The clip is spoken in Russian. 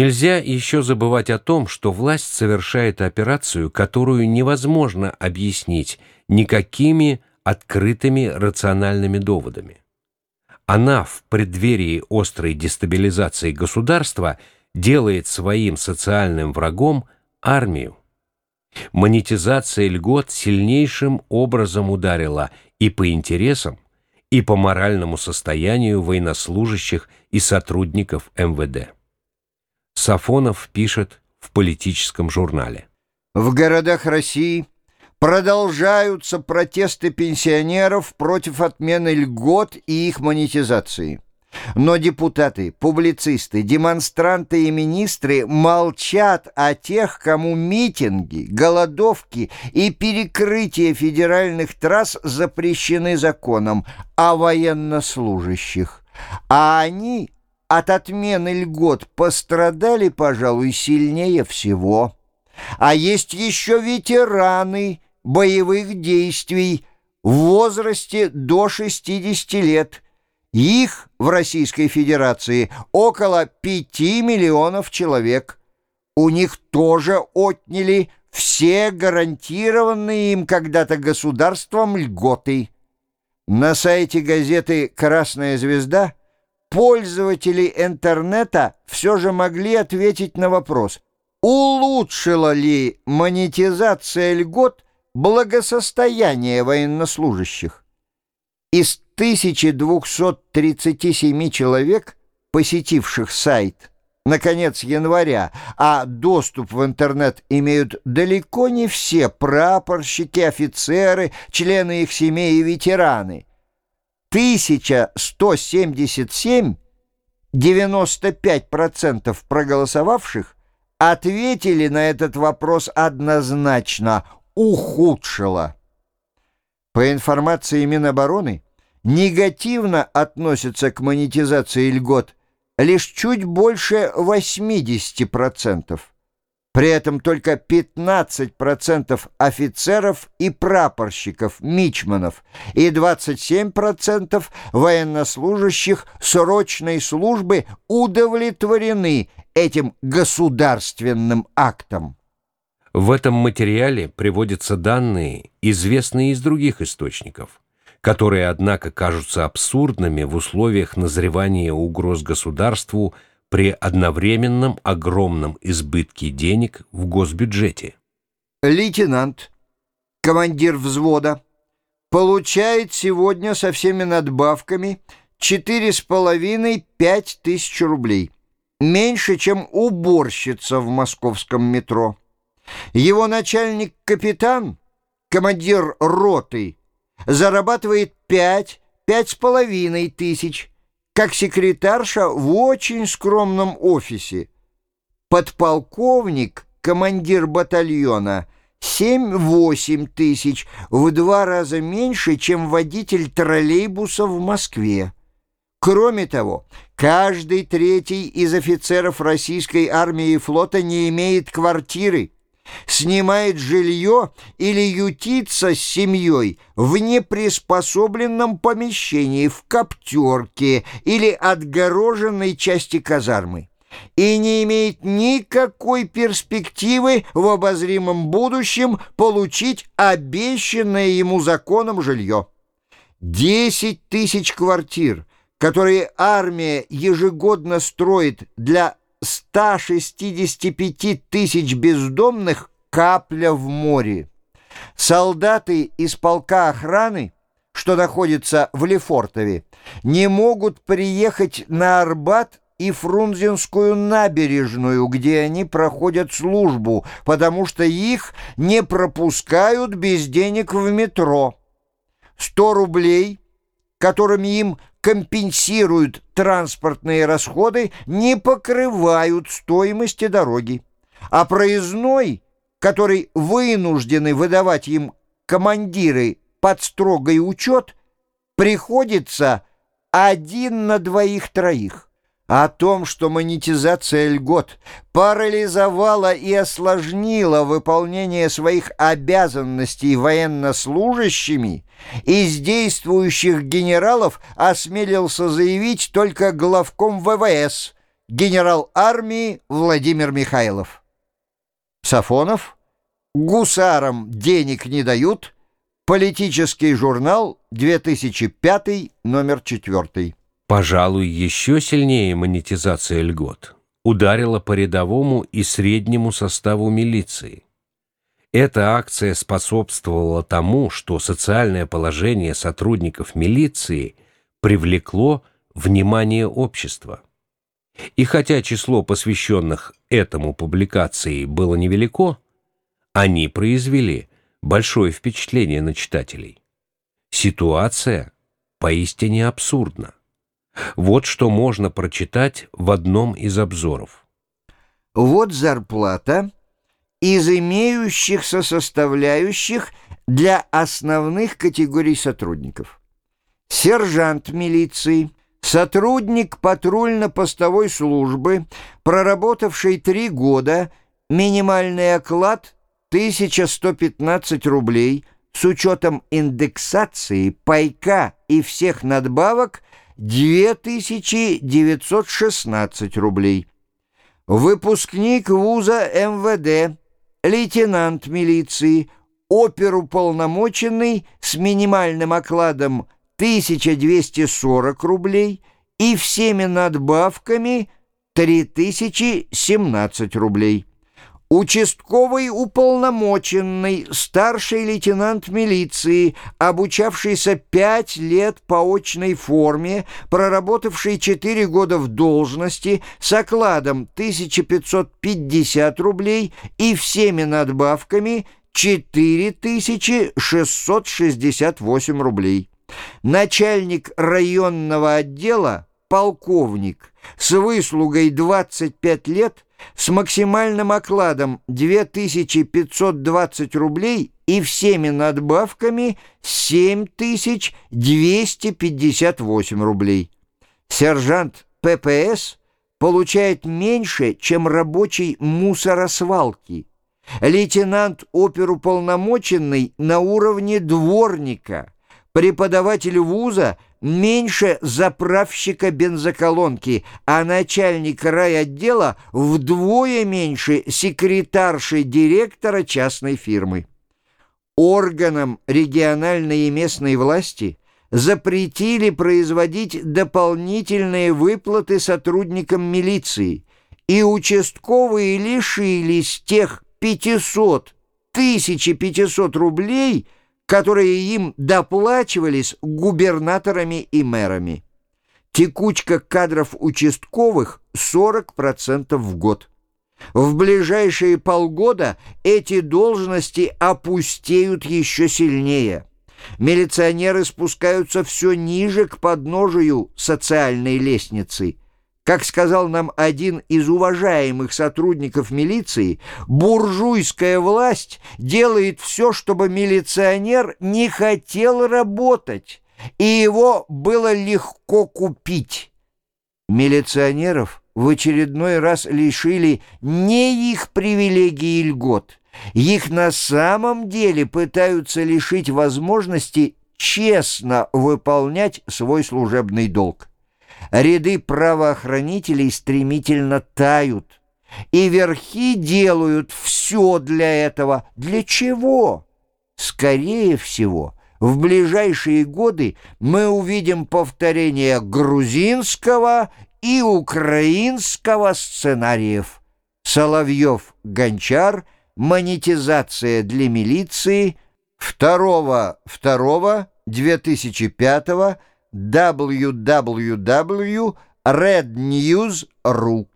Нельзя еще забывать о том, что власть совершает операцию, которую невозможно объяснить никакими открытыми рациональными доводами. Она в преддверии острой дестабилизации государства делает своим социальным врагом армию. Монетизация льгот сильнейшим образом ударила и по интересам, и по моральному состоянию военнослужащих и сотрудников МВД. Сафонов пишет в политическом журнале. В городах России продолжаются протесты пенсионеров против отмены льгот и их монетизации. Но депутаты, публицисты, демонстранты и министры молчат о тех, кому митинги, голодовки и перекрытие федеральных трасс запрещены законом, о военнослужащих. А они от отмены льгот пострадали, пожалуй, сильнее всего. А есть еще ветераны боевых действий в возрасте до 60 лет – их в Российской Федерации около 5 миллионов человек. У них тоже отняли все гарантированные им когда-то государством льготы. На сайте газеты «Красная звезда» пользователи интернета все же могли ответить на вопрос, улучшила ли монетизация льгот благосостояние военнослужащих. Из 1237 человек, посетивших сайт на конец января, а доступ в интернет имеют далеко не все прапорщики, офицеры, члены их семей и ветераны. 1177, 95% проголосовавших, ответили на этот вопрос однозначно «ухудшило». По информации Минобороны, негативно относятся к монетизации льгот лишь чуть больше 80%. При этом только 15% офицеров и прапорщиков, мичманов, и 27% военнослужащих срочной службы удовлетворены этим государственным актом. В этом материале приводятся данные, известные из других источников которые, однако, кажутся абсурдными в условиях назревания угроз государству при одновременном огромном избытке денег в госбюджете. Лейтенант, командир взвода, получает сегодня со всеми надбавками 4,5-5 тысяч рублей. Меньше, чем уборщица в московском метро. Его начальник-капитан, командир роты, зарабатывает пять, пять с половиной тысяч, как секретарша в очень скромном офисе. Подполковник, командир батальона, семь-восемь тысяч, в два раза меньше, чем водитель троллейбуса в Москве. Кроме того, каждый третий из офицеров российской армии и флота не имеет квартиры снимает жилье или ютится с семьей в неприспособленном помещении, в коптерке или отгороженной части казармы и не имеет никакой перспективы в обозримом будущем получить обещанное ему законом жилье. Десять тысяч квартир, которые армия ежегодно строит для 165 тысяч бездомных капля в море. Солдаты из полка охраны, что находится в Лефортове, не могут приехать на Арбат и Фрунзенскую набережную, где они проходят службу, потому что их не пропускают без денег в метро. 100 рублей, которыми им компенсируют транспортные расходы, не покрывают стоимости дороги. А проездной, который вынуждены выдавать им командиры под строгий учет, приходится один на двоих-троих о том, что монетизация льгот парализовала и осложнила выполнение своих обязанностей военнослужащими, из действующих генералов осмелился заявить только главком ВВС генерал армии Владимир Михайлов. Сафонов. Гусарам денег не дают. Политический журнал, 2005, номер 4. Пожалуй, еще сильнее монетизация льгот ударила по рядовому и среднему составу милиции. Эта акция способствовала тому, что социальное положение сотрудников милиции привлекло внимание общества. И хотя число посвященных этому публикаций было невелико, они произвели большое впечатление на читателей. Ситуация поистине абсурдна. Вот что можно прочитать в одном из обзоров. Вот зарплата из имеющихся составляющих для основных категорий сотрудников. Сержант милиции, сотрудник патрульно-постовой службы, проработавший три года, минимальный оклад 1115 рублей, с учетом индексации, пайка и всех надбавок 2916 рублей. Выпускник вуза МВД, лейтенант милиции, оперуполномоченный с минимальным окладом 1240 рублей и всеми надбавками 3017 рублей. Участковый уполномоченный, старший лейтенант милиции, обучавшийся пять лет по очной форме, проработавший четыре года в должности, с окладом 1550 рублей и всеми надбавками 4668 рублей. Начальник районного отдела, полковник, с выслугой 25 лет – с максимальным окладом 2520 рублей и всеми надбавками 7258 рублей. Сержант ППС получает меньше, чем рабочий мусоросвалки. Лейтенант оперуполномоченный на уровне дворника. Преподаватель вуза – меньше заправщика бензоколонки, а начальник райотдела вдвое меньше секретарши директора частной фирмы. Органам региональной и местной власти запретили производить дополнительные выплаты сотрудникам милиции, и участковые лишились тех 500, 1500 рублей – которые им доплачивались губернаторами и мэрами. Текучка кадров участковых 40% в год. В ближайшие полгода эти должности опустеют еще сильнее. Милиционеры спускаются все ниже к подножию социальной лестницы – как сказал нам один из уважаемых сотрудников милиции, буржуйская власть делает все, чтобы милиционер не хотел работать, и его было легко купить. Милиционеров в очередной раз лишили не их привилегий и льгот. Их на самом деле пытаются лишить возможности честно выполнять свой служебный долг ряды правоохранителей стремительно тают, и верхи делают все для этого. Для чего? Скорее всего, в ближайшие годы мы увидим повторение грузинского и украинского сценариев. Соловьев-Гончар, монетизация для милиции, 2-2-2005 www.rednews.ru